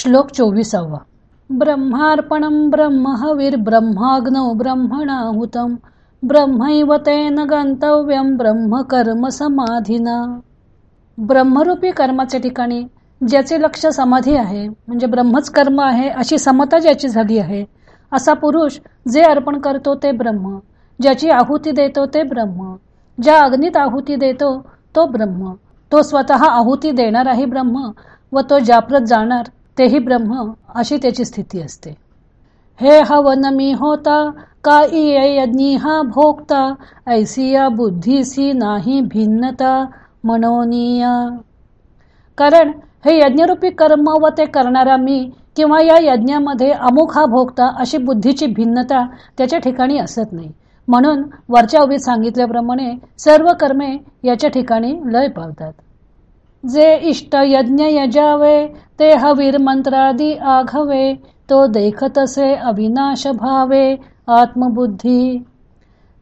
श्लोक चोवीसावा. ब्रह्मार्पणं ब्रह्महविर ब्रह्माग्नौ ब्रह्मणाहुतं ब्रह्मैव तेन गंतव्यम ब्रह्मकर्म समाधीना ब्रह्मरूपी कर्माच्या ठिकाणी ज्याचे लक्ष समाधी आहे म्हणजे ब्रह्मच कर्म आहे अशी समता ज्याची झाली आहे असा पुरुष जे अर्पण करतो ते ब्रह्म ज्याची आहुती देतो ते ब्रह्म ज्या अग्नीत आहुती देतो तो ब्रह्म तो स्वतः आहुती देणाराही ब्रह्म व तो ज्याप्रत जाणार तेही ब्रह्म अशी त्याची स्थिती असते. हे हवन मी होता का इयज्ञी हा भोगता ऐसिया बुद्धीसी नाही भिन्नता मनोनीया. कारण हे यज्ञरूपी कर्म व ते करणारा मी किंवा या यज्ञामध्ये अमुक हा भोगता अशी बुद्धीची भिन्नता त्याच्या ठिकाणी असत नाही. म्हणून वरच्या उभीत सांगितल्याप्रमाणे सर्व कर्मे याच्या ठिकाणी लय पावतात. जे इष्ट यज्ञ यजावे ते हवीर मंत्रादी आघवे तो देखतसे अविनाश भावे आत्मबुद्धी.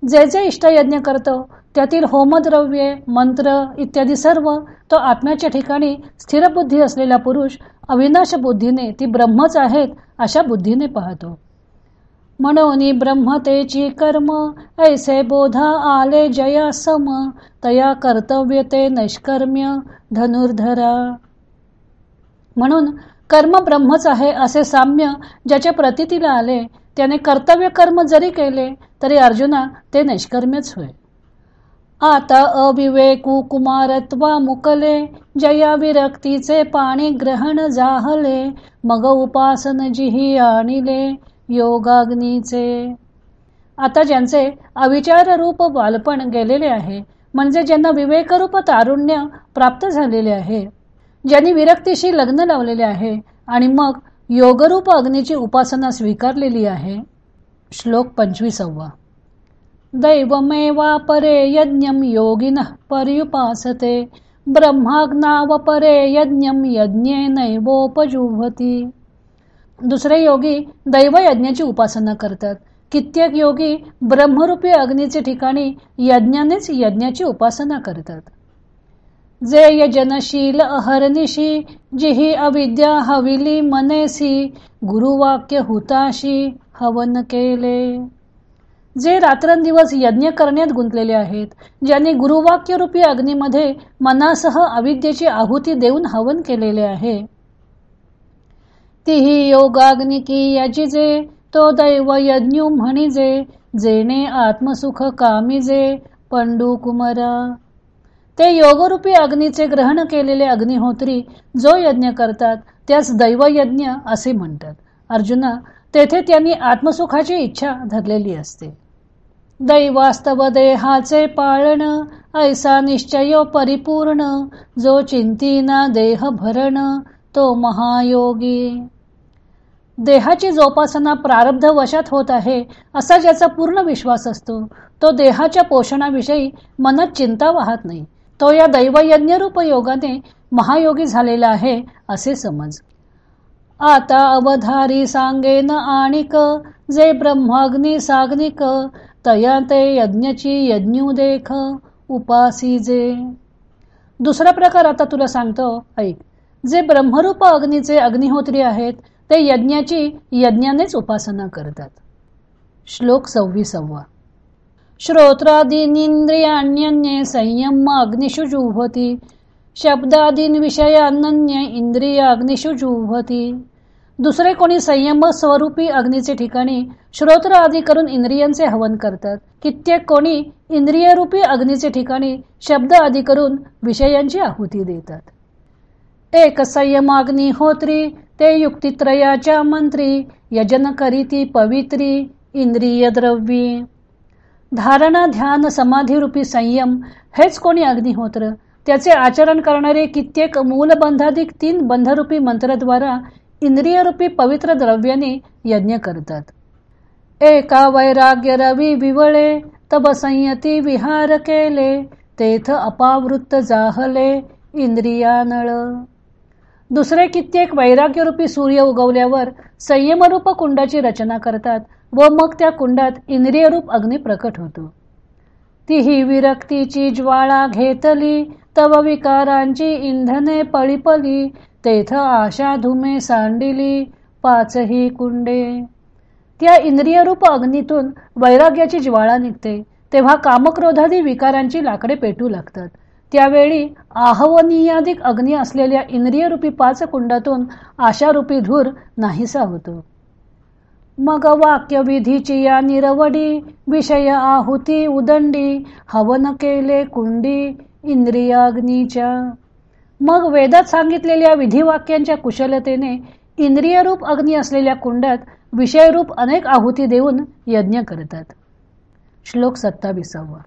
जे जे इष्ट यज्ञ करतो त्यातील होमद्रव्ये मंत्र इत्यादी सर्व तो आत्म्याच्या ठिकाणी स्थिरबुद्धी असलेला पुरुष अविनाश बुद्धीने ती ब्रह्मच आहेत अशा बुद्धीने पाहतो. म्हणून ब्रह्मतेची कर्म ऐसे बोधा आले जया सम तया कर्तव्य ते नैष्कर्म्य धनुर्धरा. म्हणून कर्म ब्रह्मच आहे असे साम्य ज्याच्या प्रतितीला आले त्याने कर्तव्य कर्म जरी केले तरी अर्जुना ते नैष्कर्म्यच होय. आता अविवेकू कुमारत्वा मुकले जया विरक्तीचे पाणी ग्रहण जाहले मग उपासन जिही आणिले योगाग्नीचे. आता ज्यांचे अविचार रूप बालपण गेलेले आहे म्हणजे ज्यांना विवेकरूप तारुण्य प्राप्त झालेले आहे ज्यांनी विरक्तीशी लग्न लावलेले आहे आणि मग योगरूप अग्नीची उपासना स्वीकारलेली आहे. श्लोक पंचवीसवा. दैवमेवा परे यज्ञम योगिन पर्युपासते ब्रह्माग्नावपरे यज्ञम यज्ञे नैवोपजुभती दुसरे योगी दैवयज्ञाची उपासना करतात. कित्येक योगी ब्रह्मरूपी अग्नीचे ठिकाणी यज्ञानेच यज्ञाची उपासना करतात. जे यजनशील अहर्निशी जिही अविद्या हविली मनेसी गुरुवाक्य हुताशी हवन केले. जे रात्रंदिवस यज्ञ करण्यात गुंतलेले आहेत ज्यांनी गुरुवाक्यरूपी अग्नीमध्ये मनासह अविद्येची आहुती देऊन हवन केलेले आहे तीही योगाग्निकी की याची तो दैव यज्ञ म्हणिजे जेणे आत्मसुख कामिजे पंडू कुमरा. ते योगरूपी अग्नीचे ग्रहण केलेले अग्निहोत्री जो यज्ञ करतात त्यास दैवयज्ञ असे म्हणतात. अर्जुना तेथे त्यांनी आत्मसुखाची इच्छा धरलेली असते. दैवास्तव देहाचे पाळण ऐसा निश्चय परिपूर्ण जो चिंतीना देह भरण तो महायोगी. देहाची जोपासना प्रारब्ध वशात होत आहे असा ज्याचा पूर्ण विश्वास असतो तो देहाच्या पोषणाविषयी मनात चिंता वाहत नाही. तो या दैवयज्ञरूप योगाने महायोगी झालेला आहे असे समज. आता अवधारी सांगेन आणिक जे ब्रह्माग्नी साग्निक तया ते यज्ञची यज्ञू देख उपासी जे. दुसरा प्रकार आता तुला सांगतो ऐक. जे ब्रह्मरूप अग्नीचे अग्निहोत्री आहेत ते यज्ञाची यज्ञानेच उपासना करतात. श्लोक सव्वीसवा. श्रोत्रादीनिंद्रियाण्यन्ये संयम अग्निषु शब्दादिन विषय अनन्य इंद्रिय अग्निषु जुहती दुसरे कोणी संयम स्वरूपी अग्नीचे ठिकाणी श्रोत्र आदी करून इंद्रियांचे हवन करतात. कित्येक कोणी इंद्रियरूपी अग्नीचे ठिकाणी शब्द आदी करून विषयांची आहुती देतात. एक संयमाग्नी होत्री ते युक्तित्रयाच्या मंत्री यजन करीती पवित्री इंद्रिय द्रव्यी धारणा ध्यान समाधीरूपी संयम हेच कोणी अग्निहोत्र? त्याचे आचरण करणारे कित्येक मूलबंधाधिक तीन बंधरूपी मंत्राद्वारा इंद्रियरूपी पवित्र द्रव्याने यज्ञ करतात. एका वैराग्य रवी विवळे तब संयती विहार केले तेथ अपावृत्त जाहले इंद्रियानळ. दुसरे कित्येक वैराग्यरूपी सूर्य उगवल्यावर संयमरूप कुंडाची रचना करतात व मग त्या कुंडात इंद्रियरूप अग्नी प्रकट होतो. तीही विरक्तीची ज्वाळा घेतली तव विकारांची इंधने पळीपली तेथ आशा धुमे सांडिली पाचही कुंडे. त्या इंद्रियरूप अग्नीतून वैराग्याची ज्वाळा निघते तेव्हा कामक्रोधादी विकारांची लाकडे पेटू लागतात. त्यावेळी आहवनीयाधिक अग्नी असलेल्या इंद्रियरूपी पाच कुंडातून आशारूपी धूर नाहीसा होतो. मग वाक्य विधीची या निरवडी विषय आहुती उदंडी हवन केले कुंडी इंद्रियाग्नीच्या. मग वेदात सांगितलेल्या विधिवाक्यांच्या कुशलतेने इंद्रियरूप अग्नी असलेल्या कुंडात विषयरूप अनेक आहुती देऊन यज्ञ करतात. श्लोक सत्ताविसावा.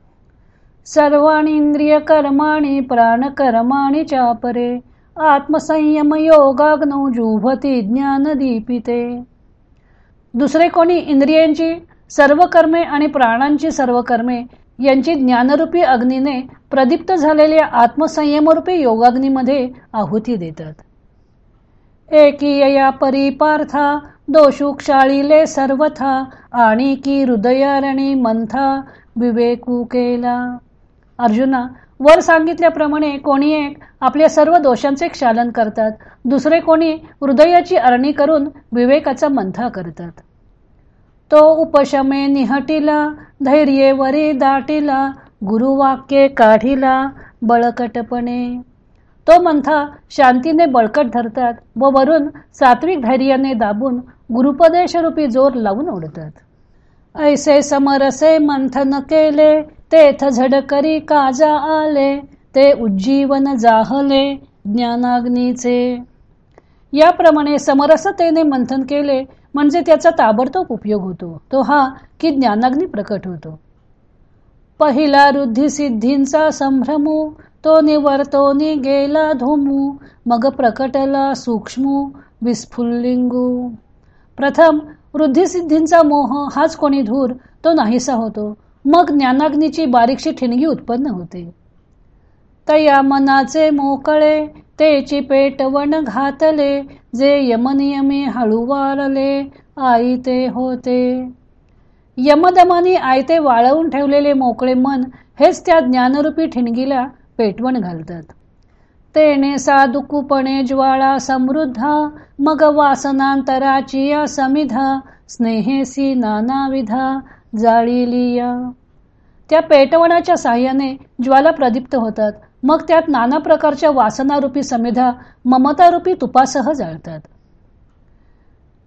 सर्वाणी इंद्रिय कर्माणी प्राण कर्माणी चापरे आत्मसंयमयोगाग्नौ जुभती ज्ञान दीपिते दुसरे कोणी इंद्रियांची सर्व कर्मे आणि प्राणांची सर्व कर्मे यांची ज्ञानरूपी अग्नीने प्रदीप्त झालेल्या आत्मसंयमरूपी योगाग्नीमध्ये आहुती देतात. एकीया परिपार्था दोषू क्षाळीले सर्वथा आणि की हृदयारणी मंथा विवेकू केला. अर्जुना वर सांगितल्याप्रमाणे कोणी एक आपल्या सर्व दोषांचे क्षालन करतात दुसरे कोणी हृदयाची अरणी करून विवेकाचा मंथा करतात. तो उपशमे निहटिला धैर्ये वरी दाटिला गुरुवाक्ये काढिला बळकटपणे. तो मंथा शांतीने बळकट धरतात व वरून सात्विक धैर्याने दाबून गुरुपदेशरूपी जोर लावून ओढतात. ऐसे समरसे मंथन केले तेथ झडकरी काजा आले ते उज्जीवन जाहले ज्ञानाग्नीचे. याप्रमाणे समरसतेने मंथन केले म्हणजे त्याचा ताबडतोब उपयोग होतो. तो हा की ज्ञानाग्नी प्रकट होतो. पहिला रुद्धी सिद्धींचा संभ्रमू तो निवर्तोनी गेला धोमू मग प्रकटला सूक्ष्म विस्फुल्लिंगू. प्रथम वृद्धिसिद्धींचा मोह हाच कोणी धूर तो नाहीसा होतो. मग ज्ञानाग्नीची बारीकशी ठिणगी उत्पन्न होते. तया मनाचे मोकळे तेची पेटवण घातले जे यमनियमी हळूवारले आई ते होते. यमदमानी आयते वाळवून ठेवलेले मोकळे मन हेच त्या ज्ञानरूपी ठिणगीला पेटवण घालतात. तेने साधुकूपणे ज्वाळा समृद्ध मग वासनांतराची या समिधा स्नेहेसी नानाविधा जाळीलिया. त्या पेटवण्याच्या साह्याने ज्वाला प्रदीप्त होतात. मग त्यात नाना प्रकारच्या वासनारूपी समिधा ममतारूपी तुपासह जाळतात.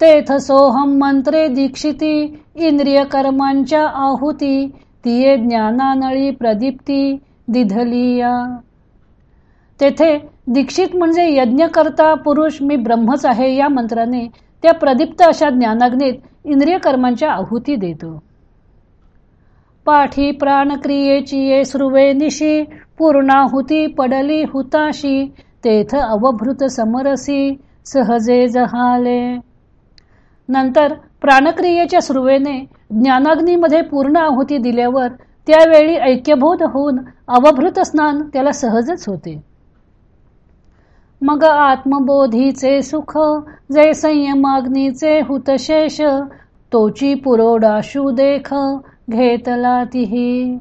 तेथ सोहम मंत्रे दीक्षिती इंद्रिय कर्मांच्या आहुती तिये ज्ञानानळी प्रदीप्ती दिधलिया. तेथे दीक्षित म्हणजे यज्ञकर्ता पुरुष मी ब्रह्मच आहे या मंत्राने त्या प्रदीप्त अशा ज्ञानाग्नीत इंद्रिय कर्मांच्या आहुती देतो. पाठी प्राणक्रियेची ये श्रुवे निशी पूर्णाहुती पडली हुताशी तेथ अवभृत समरसी सहजे जहाले. नंतर प्राणक्रियेच्या सुरुवेने ज्ञानाग्नीमध्ये पूर्ण आहुती दिल्यावर त्यावेळी ऐक्यबोध होऊन अवभृत स्नान त्याला सहजच होते. मग आत्मबोधीचे सुख जे संयमाग्नीचे हुतशेष तोची पुरोडाशू देख घेतला तिही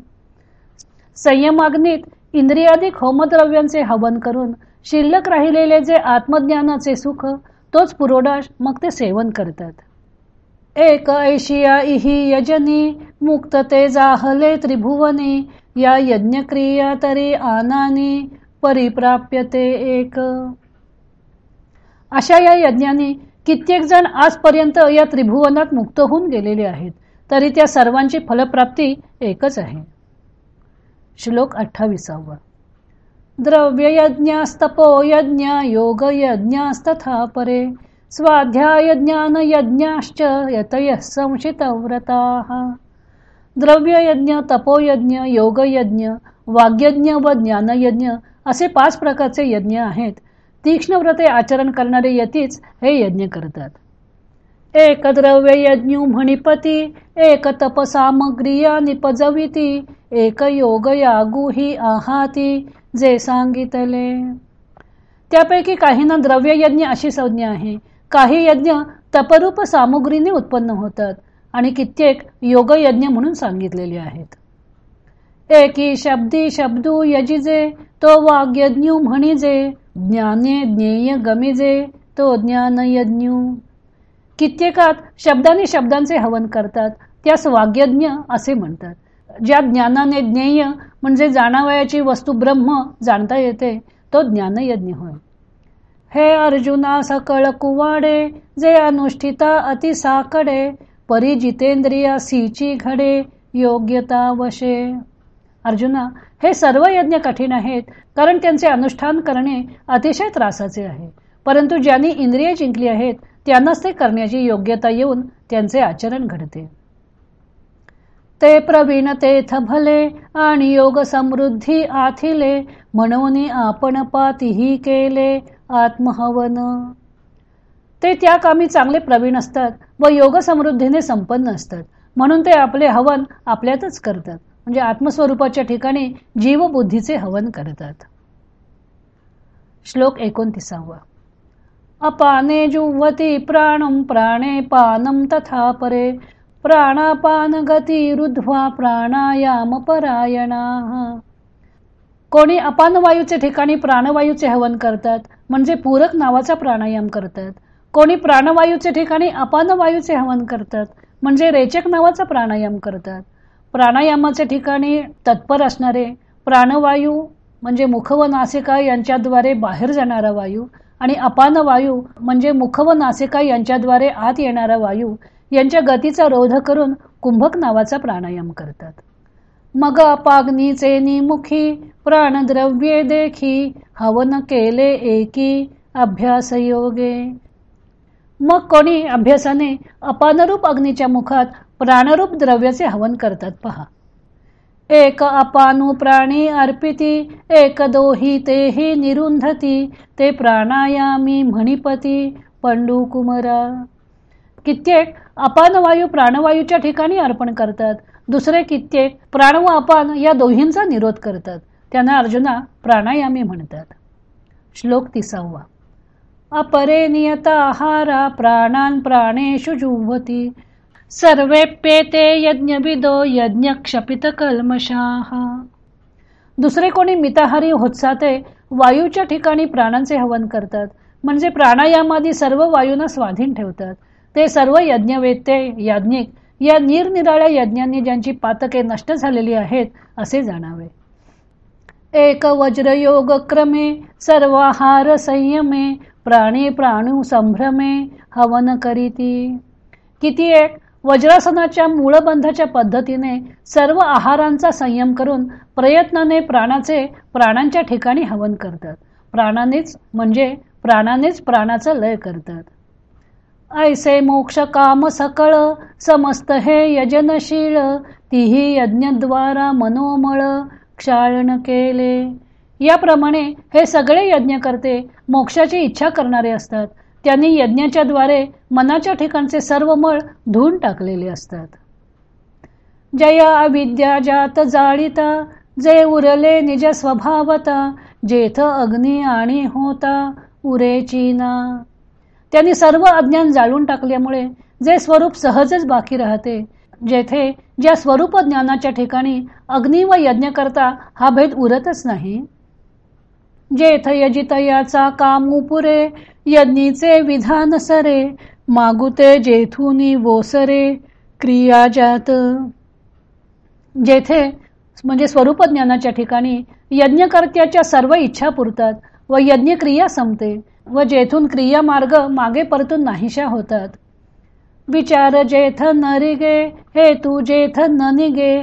संयमाग्नीत इंद्रियाधिक होमद्रव्यांचे हवन करून शिल्लक राहिलेले जे आत्मज्ञानाचे सुख तोच पुरोडाश मग ते सेवन करतात. एक ऐशिया इही यजनी मुक्त ते जाहले त्रिभुवनी या यज्ञक्रिया तरी आनानी परिप्राप्यते एक. अशा या यज्ञाने कित्येक जण आजपर्यंत या त्रिभुवनात मुक्त होऊन गेलेले आहेत. तरी त्या सर्वांची फलप्राप्ती एकच आहे. श्लोक अठ्ठावीसावा. द्रव्ययज्ञास्तपो यज्ञ योग यज्ञास्तथा परे स्वाध्याय ज्ञान यज्ञाश्च यतय संशित व्रता द्रव्ययज्ञ तपोयज्ञ योगयज्ञ वाग्यज्ञ व ज्ञानयज्ञ असे पाच प्रकारचे यज्ञ आहेत. तीक्ष्ण व्रते आचरण करणारे यतीच हे यज्ञ करतात. एक द्रव्य यज्ञ म्हणिपती एक तपसामग्रिया निपजविती एक योग यागू ही आहाती जे सांगितले. त्यापैकी काहींना द्रव्ययज्ञ अशी संज्ञा आहे. काही यज्ञ तपरूप सामुग्रीने उत्पन्न होतात आणि कित्येक योगयज्ञ म्हणून सांगितलेले आहेत. एकी शब्दी शब्दू यजिजे तो वाग्यज्ञ म्हणिजे ज्ञाने ज्ञेय गमिजे तो ज्ञान यज्ञ कित्येकात शब्दाने शब्दांचे हवन करतात. त्यास वाग्यज्ञ असे म्हणतात. ज्या ज्ञानाने ज्ञेय म्हणजे जाणावयाची वस्तू ब्रह्म जाणता येते तो ज्ञानयज्ञ होय. हे अर्जुना सकळ कुवाडे जे अनुष्ठिता अति साकडे परी जितेंद्रिया सीची घडे योग्यता वशे. अर्जुना हे सर्व यज्ञ कठीण आहेत कारण त्यांचे अनुष्ठान करणे अतिशय त्रासाचे आहे. परंतु ज्यांनी इंद्रिय जिंकली आहेत त्यांनाच ते करण्याची योग्यता येऊन त्यांचे आचरण घडते. ते प्रवीण तेथ भले आणि योग समृद्धी आथिले म्हणून आपण पातीही केले आत्महवन. ते त्या कामी चांगले प्रवीण असतात व योग समृद्धीने संपन्न असतात. म्हणून ते आपले हवन आपल्यातच करतात. म्हणजे आत्मस्वरूपाच्या ठिकाणी जीवबुद्धीचे हवन करतात. श्लोक एकोणतीसावा. अपाने जुवती प्राणम प्राणे पानम तथा परे। प्राणापान गती रुध्वा प्राणायाम परायणा कोणी अपान वायूचे ठिकाणी प्राणवायूचे हवन करतात म्हणजे पूरक नावाचा प्राणायाम करतात. कोणी प्राणवायूचे ठिकाणी अपानवायूचे हवन करतात म्हणजे रेचक नावाचा प्राणायाम करतात. प्राणायामाच्या ठिकाणी तत्पर असणारे प्राणवायू म्हणजे मुख व नासिका यांच्याद्वारे बाहेर जाणारा वायू आणि अपान वायू म्हणजे मुख व नासिका यांच्याद्वारे आत येणारा वायू यांच्या गतीचा रोध करून कुंभक नावाचा प्राणायाम करतात. मग अपाग्नीचे निमुखी प्राणद्रव्ये देखी हवन केले एकी अभ्यास योगे. मग कोणी अभ्यासाने अपानरूप अग्नीच्या मुखात प्राणरूप द्रव्याचे हवन करतात पहा. एक अपानु प्राणी अर्पिती एक दोही तेही निरुंधती ते प्राणायामी म्हणिपती पंडू कुमरा कित्येक अपानवायू प्राणवायूच्या ठिकाणी अर्पण करतात. दुसरे कित्येक प्राण व अपान या दोहींचा निरोध करतात. त्यांना अर्जुना प्राणायामी म्हणतात. श्लोक तिसावा. अपरे नियता आहारा प्राणान प्राणेषु जुवती सर्वेप्येते यज्ञविदो यज्ञ क्षपित दुसरे कोणी मिताहारी होत्साते वायूच्या ठिकाणी प्राणांचे हवन करतात. म्हणजे प्राणायामादी सर्व वायूंना स्वाधीन ठेवतात. ते सर्व यज्ञवेत्ते याज्ञिक या निरनिराळ्या यज्ञांनी ज्यांची पातके नष्ट झालेली आहेत असे जाणावे. एक वज्रयोग क्रमे सर्वाहार संयमे प्राणी प्राणू संभ्रमे हवन करीती. किती एक? वज्रासनाच्या मूळबंधाच्या पद्धतीने सर्व आहारांचा संयम करून प्रयत्नाने प्राणाचे प्राणांच्या ठिकाणी हवन करतात. प्राणानेच म्हणजे प्राणानेच प्राणाचा लय करतात. ऐसे मोक्ष काम सकळ समस्त हे यजनशीळ तिही यज्ञद्वारा मनोमळ क्षाळण केले. याप्रमाणे हे सगळे यज्ञ करते मोक्षाची इच्छा करणारे असतात. त्यांनी यज्ञाच्या द्वारे मनाच्या ठिकाणचे सर्व मळ धुवून टाकलेले असतात. जया अविद्या जात जाळीता जे उरले निज स्वभावता जेथ अग्नी आणि होता उरेची ना. त्यांनी सर्व अज्ञान जाळून टाकल्यामुळे जे स्वरूप सहजच बाकी राहते जेथे ज्या स्वरूप ज्ञानाच्या ठिकाणी अग्नी व यज्ञ करता हा भेद उरतच नाही. जेथ यजितयाचा काम उपुरे यज्ञीचे विधान सरे मागुते जेथुनी वोसरे क्रिया जात. जेथे म्हणजे स्वरूप ज्ञानाच्या ठिकाणी यज्ञकर्त्याच्या सर्व इच्छा पुरतात व यज्ञ क्रिया संपते व जेथून क्रिया मार्ग मागे परतून नाहीशा होतात. विचार जेथ नरिगे हे तू जेथ न निगे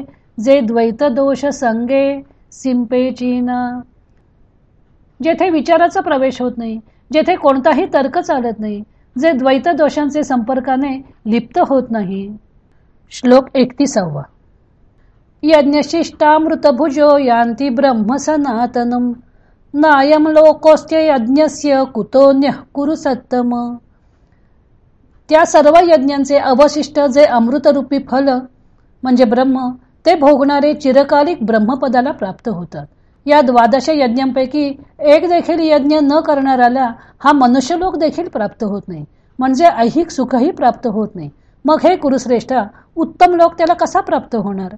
जे द्वैत दोष संगे सिंपेचीना जेथे विचाराचा प्रवेश होत नाही जेथे कोणताही तर्क चालत नाही जे द्वैत दोषांचे संपर्काने लिप्त होत नाही. श्लोक एकतीसावा. यज्ञशिष्टामृतभुजो यांती ब्रह्म सनातनम। नायम लोकोस्त्य यज्ञस्य कुतोन्य कुरु सत्तम। त्या सर्व यज्ञांचे अवशिष्ट जे अमृतरूपी फल म्हणजे ब्रह्म ते भोगणारे चिरकालिक ब्रह्मपदाला प्राप्त होतात. या द्वादश यज्ञांपैकी एक देखील यज्ञ न करणाऱ्याला हा मनुष्यलोक देखील प्राप्त होत नाही. म्हणजे ऐहिक सुखही प्राप्त होत नाही. मग हे कुरुश्रेष्ठा उत्तम लोक त्याला कसा प्राप्त होणार?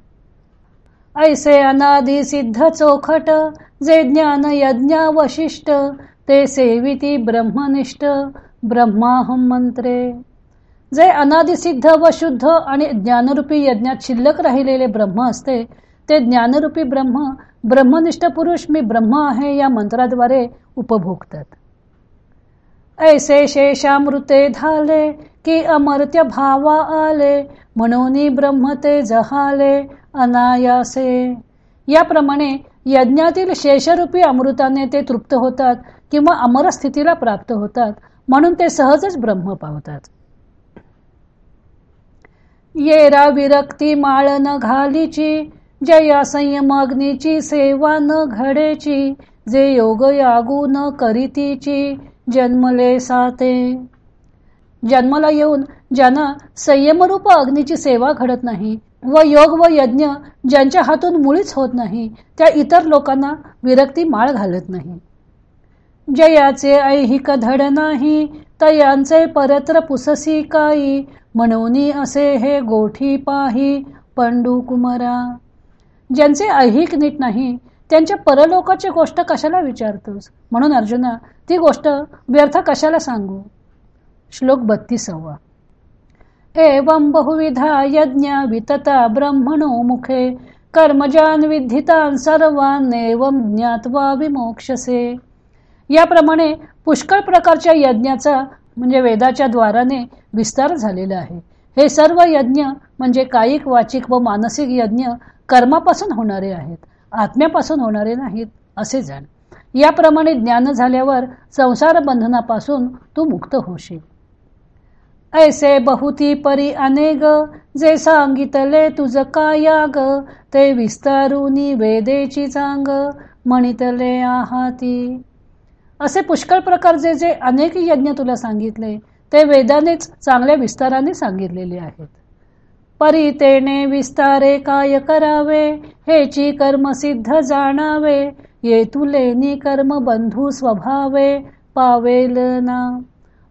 ऐसे अनादि सिद्ध चोखट जे ज्ञान यज्ञ वशिष्ट ते सेविती ब्रह्मनिष्ठ ब्रह्माहम मंत्रे. जे अनादिसिद्ध व शुद्ध आणि ज्ञानरूपी यज्ञात शिल्लक राहिलेले ब्रह्म असते ते ज्ञानरूपी ब्रह्म ब्रह्मनिष्ठ पुरुष मी ब्रह्म आहे या मंत्राद्वारे उपभोगतात. ऐसे शेषामृते धाले की अमर्त्य भावा आले म्हणून ब्रह्म ते जहाले अनायासे. याप्रमाणे यज्ञातील शेषरूपी अमृताने ते तृप्त होतात किंवा अमर स्थितीला प्राप्त होतात म्हणून ते सहजच ब्रह्म पावतात. येरा विरक्ती माळ न घालीची जया संयम अग्नीची सेवा न घडेची जे योग यागू न करीतीची जन्मले साते. जन्माला येऊन ज्यांना संयमरूप अग्नीची सेवा घडत नाही व योग व यज्ञ ज्यांच्या हातून मुळीच होत नाही त्या इतर लोकांना विरक्ती माळ घालत नाही. जयाचे ऐहिक धड नाही तयांचे परत्र पुससी काई म्हणून असे हे गोठी पाही पंडू कुमरा ज्यांचे ऐहिक नीट नाही त्यांच्या परलोकाची गोष्ट कशाला विचारतोस? म्हणून अर्जुना ती गोष्ट व्यर्थ कशाला सांगू? श्लोक बत्तीसवा. एवं बहुविधा यज्ञ वितता ब्रह्मणो मुखे कर्मजान विधितान सर्वान एवं ज्ञात्वा विमोक्षसे. याप्रमाणे पुष्कळ प्रकारच्या यज्ञाचा म्हणजे वेदाच्या द्वाराने विस्तार झालेला आहे. हे सर्व यज्ञ म्हणजे कायिक वाचिक व मानसिक यज्ञ कर्मापासून होणारे आहेत आत्म्यापासून होणारे नाहीत असे जाण. याप्रमाणे ज्ञान झाल्यावर संसार बंधनापासून तू मुक्त होशील. ऐसे बहुती परी अनेक जे सांगितले तुझ कायाग ते विस्तारुनी वेदेची चांग म्हणितले आहाती. असे पुष्कळ प्रकारचे जे अनेक यज्ञ तुला सांगितले ते वेदानेच चांगल्या विस्ताराने सांगितलेले आहेत. परितेने विस्तारे काय करावे? हेची कर्म सिद्ध जाणावे ये तुले कर्म बंधू स्वभावे पावेल ना.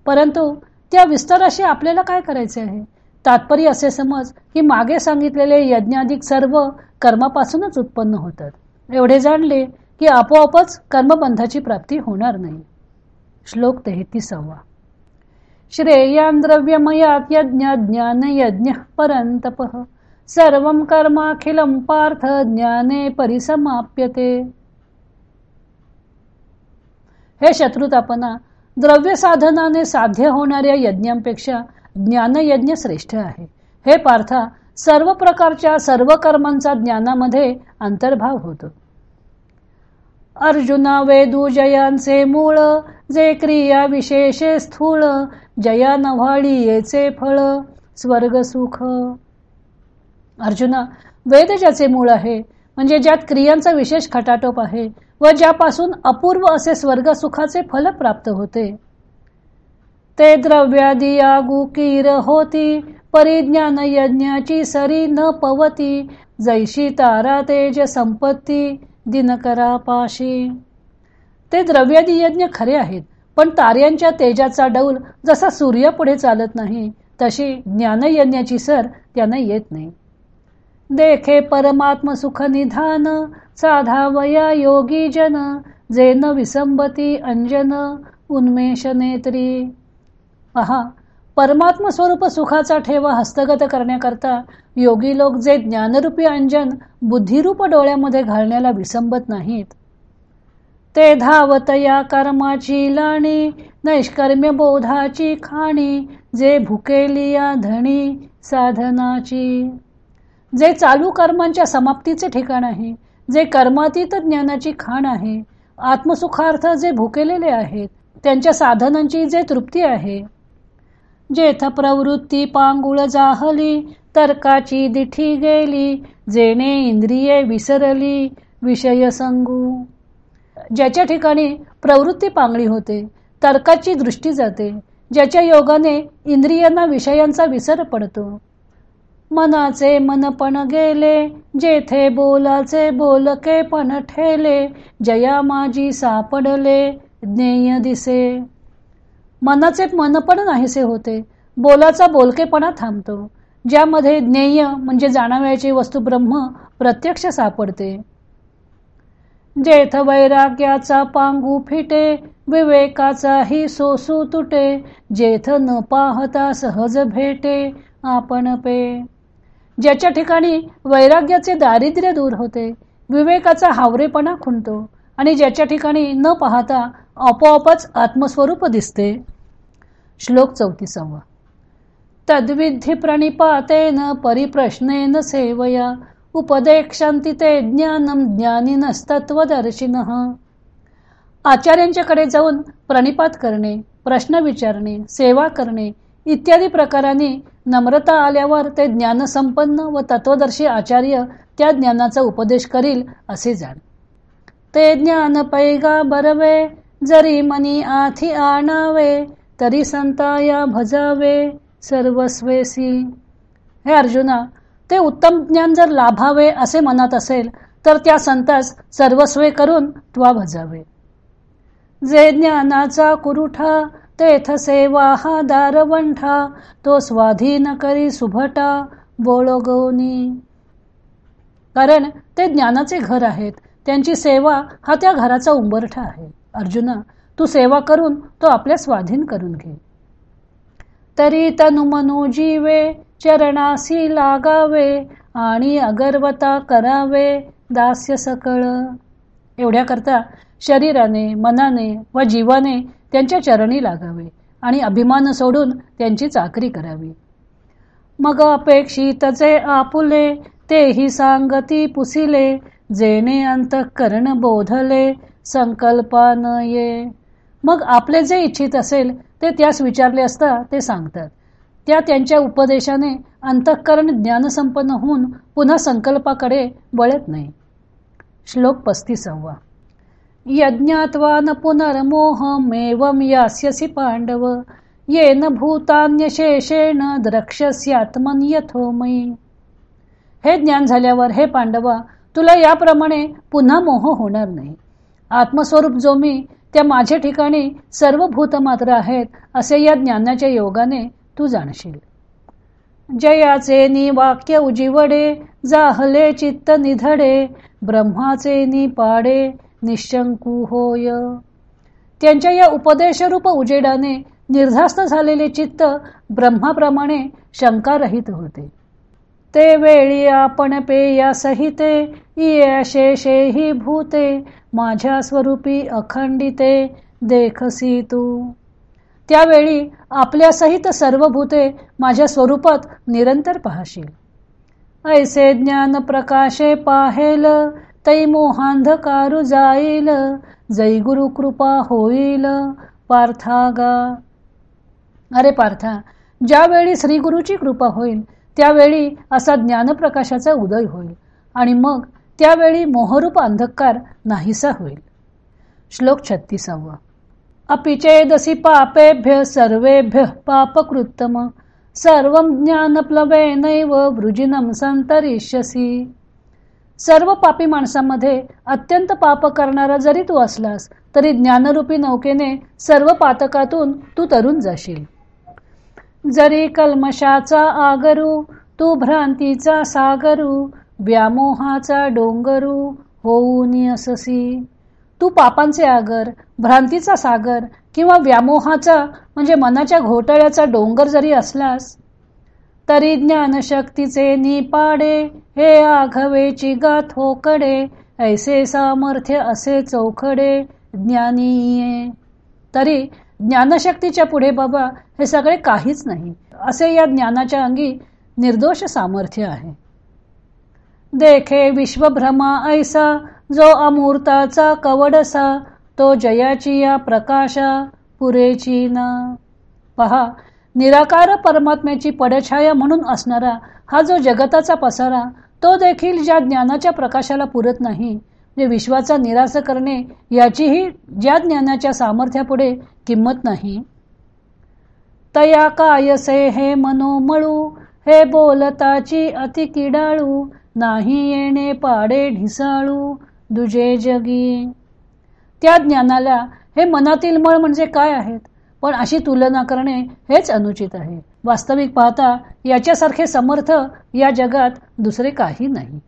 परंतु त्या विस्ताराशी आपल्याला काय करायचे आहे? तात्पर्य असे समज की मागे सांगितलेले यज्ञाधिक सर्व कर्मापासूनच उत्पन्न होतात. एवढे जाणले की आपोआपच कर्मबंधाची प्राप्ती होणार नाही. श्लोक तेहतीसावा. श्रेयान द्रव्यमयात यज्ञ ज्ञान यज्ञ परंतप सर्व कर्माखिलं पार्थ ज्ञाने परिसमाप्यते। हे शत्रुतापना द्रव्य साधनाने साध्य होणाऱ्या यज्ञांपेक्षा ज्ञानयज्ञ श्रेष्ठ आहे। हे पार्था सर्व प्रकारच्या सर्व कर्मांचा ज्ञानामध्ये अंतर्भाव होतो। अर्जुना वेदू जयांचे मूळ जे क्रिया विशेषे स्थूळ जया नव्हाळी येचे फळ स्वर्ग सुख. अर्जुना वेद ज्याचे मूळ आहे म्हणजे ज्यात क्रियांचा विशेष खटाटोप आहे व ज्यापासून अपूर्व असे स्वर्ग सुखाचे फल प्राप्त होते. ते द्रव्यादी किर होती परिज्ञान यज्ञाची सरी न पवती जैशी तारा तेज संपत्ती दिनकरा पाशी ते द्रव्यादी यज्ञ खरे आहेत पण ताऱ्यांच्या तेजाचा डौल जसा सूर्य पुढे चालत नाही तशी ज्ञानयज्ञाची सर त्यांना येत नाही. देखे परमात्म सुख निधान साधावया योगी जन जे न विसंबती अंजन उन्मेष नेत्री. पहा परमात्म स्वरूप सुखाचा ठेवा हस्तगत करण्याकरता योगी लोक जे ज्ञानरूपी अंजन बुद्धिरूप डोळ्यामध्ये घालण्याला विसंबत नाहीत. ते धावत या कर्माची लाणी नैष्कर्म्य बोधाची खाणी जे भुकेली या धणी साधनाची. जे चालू कर्मांच्या समाप्तीचे ठिकाण आहे जे कर्मातीत ज्ञानाची खाण आहे आत्मसुखार्थ जे भुकेलेले आहेत त्यांच्या साधनांची जे तृप्ती आहे जेथ प्रवृत्ती पांगुळ जाहली तर्काची दिठी गेली जेणे इंद्रिये विसरली विषय संगू. ज्याच्या ठिकाणी प्रवृत्ती पांगळी होते तर्काची दृष्टी जाते ज्याच्या योगाने इंद्रियांना विषयांचा विसर पडतो. मनाचे मनपण गेले जेथे बोलाचे बोलके पण ठेले जया माझी सापडले ज्ञेय दिसे. मनाचे मनपण नाहीसे होते. बोलाचा बोलकेपणा थांबतो. ज्यामध्ये ज्ञेय म्हणजे जाणाव्याची वस्तू ब्रह्म प्रत्यक्ष सापडते. जेथ वैराग्याचा पांगू फिटे विवेकाचाही सोसू तुटे जेथ न पाहता सहज भेटे आपण पे. ज्याच्या ठिकाणी वैराग्याचे दारिद्र्य दूर होते विवेकाचा हावरेपणा खुंटतो आणि ज्याच्या ठिकाणी न पाहता आपोआपच आत्मस्वरूप दिसते. श्लोक चौतीसावा. तद्विधी प्रणिपातेन परिप्रश्नेन सेवया उपदेक्षांती ते ज्ञानम ज्ञानीनस्तत्वदर्शिन आचार्यांच्याकडे जाऊन प्रणिपात करणे प्रश्न विचारणे सेवा करणे इत्यादी प्रकाराने नम्रता आल्यावर ते ज्ञानसंपन्न व तत्वदर्शी आचार्य त्या ज्ञानाचा उपदेश करील असे जाण. ते ज्ञान पैगा बरवे जरी मनी आथी आणावे तरी संताया भजावे सर्वस्वेसी. हे अर्जुना ते उत्तम ज्ञान जर लाभावे असे मनात असेल तर त्या संतास सर्वस्वे करून त्वा भजावे. जे ज्ञानाचा कुरुठा तेथ सेवा हा दारवंठा तो स्वाधीन करी सुभटा बोळगवनी. कारण ते ज्ञानाचे घर आहेत त्यांची सेवा हा त्या घराचा उंबरठा आहे. अर्जुना तू सेवा करून तो आपल्या स्वाधीन करून घे. तरी तनु जीवे चरणासी लागावे आणि अगरवता करावे दास्य सकळ. एवढ्या करता शरीराने मनाने व जीवाने त्यांच्या चरणी लागावे आणि अभिमान सोडून त्यांची चाकरी करावी. मग अपेक्षितचे आपुले तेही सांगती पुसिले जेणे अंतकरण बोधले संकल्पान ये मग आपले जे इच्छित असेल ते त्यास विचारले असता ते सांगतात. त्या त्यांच्या उपदेशाने अंतःकरण ज्ञानसंपन्न होऊन पुन्हा संकल्पाकडे वळत नाही. श्लोक पस्तीसावा. यज्ञात्वा न पुनर्मोहमेवं यास्यसि पांडव येन भूतान्यशेषेण द्रक्ष्यस्यात्मन यथोमयी हे ज्ञान झाल्यावर हे पांडवा तुला याप्रमाणे पुन्हा मोह होणार नाही. आत्मस्वरूप जो मी त्या माझ्या ठिकाणी सर्व भूत मात्र आहेत असे या ज्ञानाच्या योगाने तू जाणशील. जयाचे नि वाक्य उजिवडे जाहले चित्त निधडे ब्रह्माचे नि पाडे निशंकू होय. त्यांच्या या उपदेशरूप उजेडाने निर्धास्त झालेले चित्त ब्रह्माप्रमाणे शंकारहित होते. ते वेळी आपण पेयासहिते सहिते शेषे ही भूते माझ्या स्वरूपी अखंडिते देखसी तू. त्यावेळी आपल्या सहित सर्व भूते माझ्या स्वरूपात निरंतर पाहशील. ऐसे ज्ञान प्रकाशे पाहेल तै मोहांधकारू जाईल जै गुरु कृपा होईल पार्थागा अरे पार्था ज्यावेळी श्री गुरुची कृपा होईल त्यावेळी असा ज्ञानप्रकाशाचा उदय होईल आणि मग त्यावेळी मोहरूप अंधकार नाहीसा होईल. श्लोक छत्तीसावा. अपिचेदसी पापेभ्य सर्वेभ्य पापकृत्तम सर्व नैव वृजिनम संतरिष्यसी सर्व पापी माणसामध्ये अत्यंत पाप करणारा जरी तू असलास तरी ज्ञानरूपी नौकेने सर्व पातकातून तू तरुण जाशील. जरी कल्मशाचा आगरू तू भ्रांतीचा सागरू व्यामोहाचा डोंगरू होऊन अससी तू पापांचे आगर भ्रांतीचा सागर किंवा व्यामोहाचा म्हणजे मनाच्या घोटाळ्याचा डोंगर जरी असलास तरी ज्ञानशक्तीचे निपाडे हे आघवेची गाथ होकडे ऐसे सामर्थ्य असे चौखडे ज्ञानीये. तरी ज्ञानशक्तीच्या पुढे बाबा हे सगळे काहीच नाही. असे या ज्ञानाच्या अंगी निर्दोष सामर्थ्य आहे. देखे विश्वभ्रमा ऐसा जो अमूर्ताचा कवडसा तो जयाची या प्रकाशा पुरेची ना. पहा निराकार परमात्म्याची पडछाया म्हणून असणारा हा जो जगताचा पसारा तो देखील ज्या ज्ञानाच्या प्रकाशाला पुरत नाही जे विश्वाचा निराश करणे याचीही ज्या ज्ञानाच्या सामर्थ्यापुढे किंमत नाही. तया कायसे हे मनोमळू हे बोलताची अति किडाळू नाही येणे पाडे ढिसाळू दुजे जगी. त्या ज्ञानाला हे मनातील मळ म्हणजे काय आहेत? पण अशी तुलना करणे हेच अनुचित आहे. वास्तविक पाहता याच्यासारखे समर्थ या जगात दुसरे काही नाही.